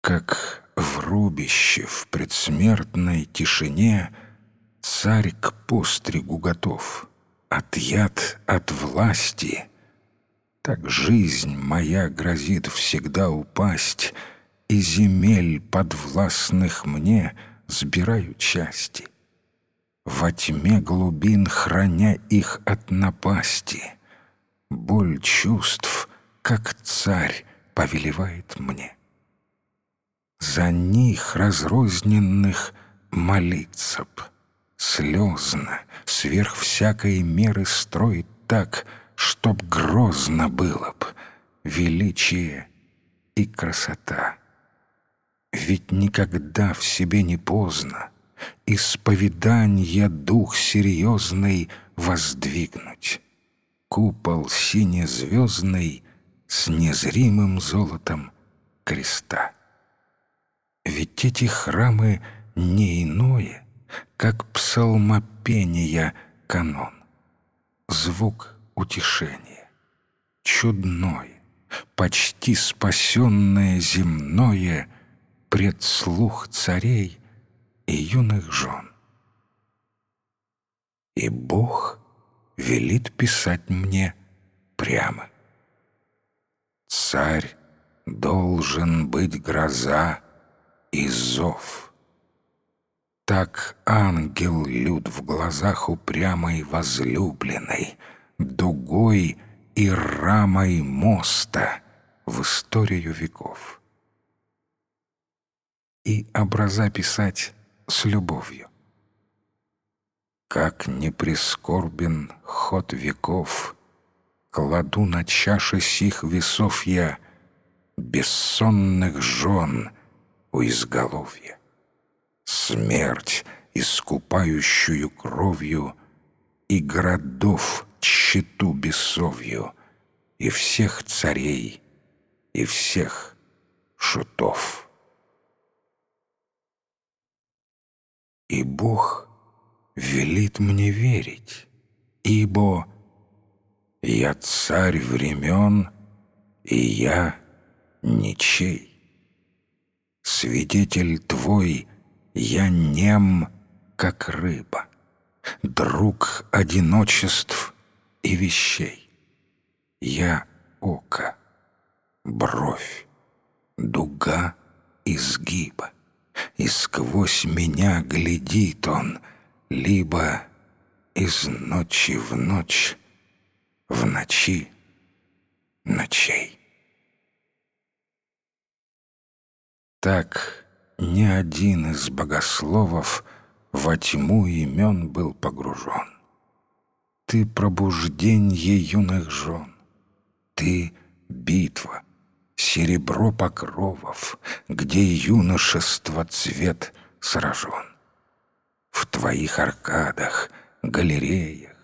Как в рубище в предсмертной тишине Царь к постригу готов, от яд, от власти. Так жизнь моя грозит всегда упасть, И земель подвластных мне сбираю части. Во тьме глубин храня их от напасти, Боль чувств, как царь, повелевает мне. За них разрозненных молиться б, Слезно, сверх всякой меры строить так, Чтоб грозно было б величие и красота. Ведь никогда в себе не поздно Исповедание дух серьезный воздвигнуть. Купол сине-звездный С незримым золотом креста. Ведь эти храмы не иное, Как псалмопения канон. Звук утешения, чудное, Почти спасенное земное Пред слух царей и юных жен. И Бог велит писать мне прямо. Царь должен быть гроза, и зов. Так ангел люд в глазах упрямой возлюбленной, дугой и рамой моста в историю веков. И образа писать с любовью. Как не прискорбен ход веков, Кладу на чаши сих весов я Бессонных жен — у изголовья. Смерть, искупающую кровью, И городов тщету бесовью, И всех царей, и всех шутов. И Бог велит мне верить, ибо я царь времен, и я ничей. Свидетель твой, я нем, как рыба, Друг одиночеств и вещей. Я око, бровь, дуга изгиба, И сквозь меня глядит он, Либо из ночи в ночь, в ночи ночей. Так ни один из богословов во тьму имен был погружен. Ты пробужденье юных жен, ты битва, серебро покровов, где юношество цвет сражен. В твоих аркадах, галереях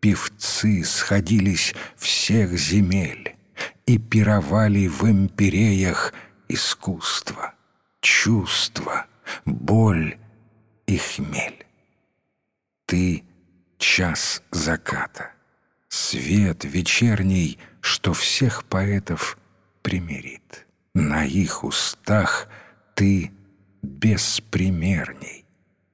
певцы сходились всех земель и пировали в империях искусства чувство, боль и хмель. Ты — час заката, свет вечерний, что всех поэтов примирит. На их устах ты беспримерней,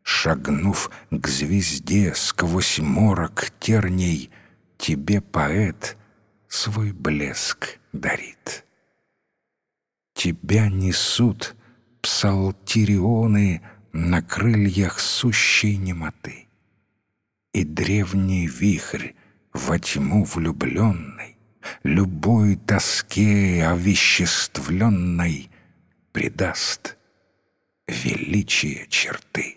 Шагнув к звезде сквозь морок терней, Тебе поэт свой блеск дарит. Тебя несут — псалтирионы на крыльях сущей немоты. И древний вихрь во тьму влюбленной, любой тоске овеществленной придаст величие черты.